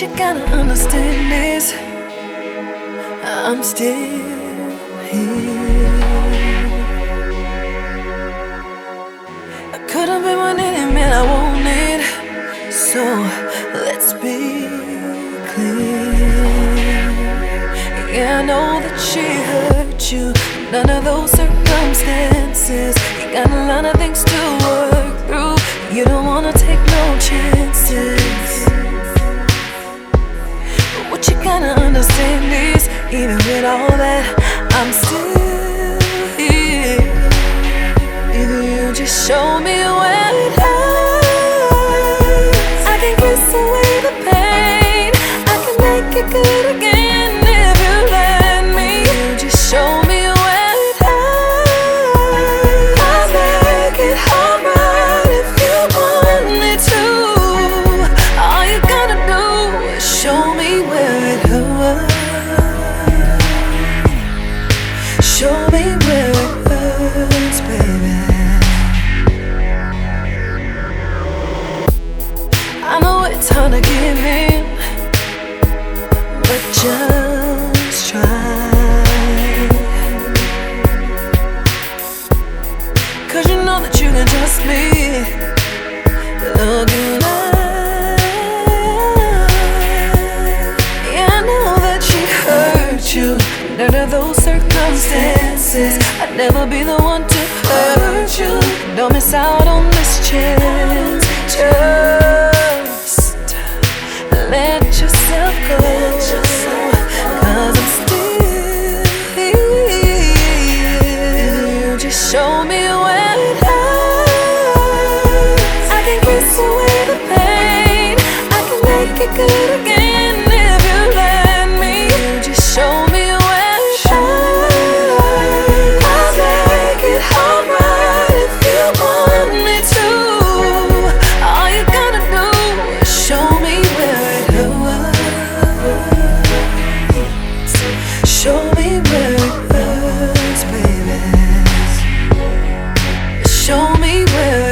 You gotta understand is I'm still here. I could have been one any man I wanted, so let's be clear. Yeah, I know that she hurt you. None of those circumstances. You got a lot of things to work through. You don't wanna take no chances. But you gotta understand this, even with all that, I'm still here. Either you just show me Hard to give in, but just try. Cause you know that you can trust me. Look eyes. Yeah, I know that she hurt you. Of those circumstances. I'd never be the one to hurt you. Don't miss out on this chance.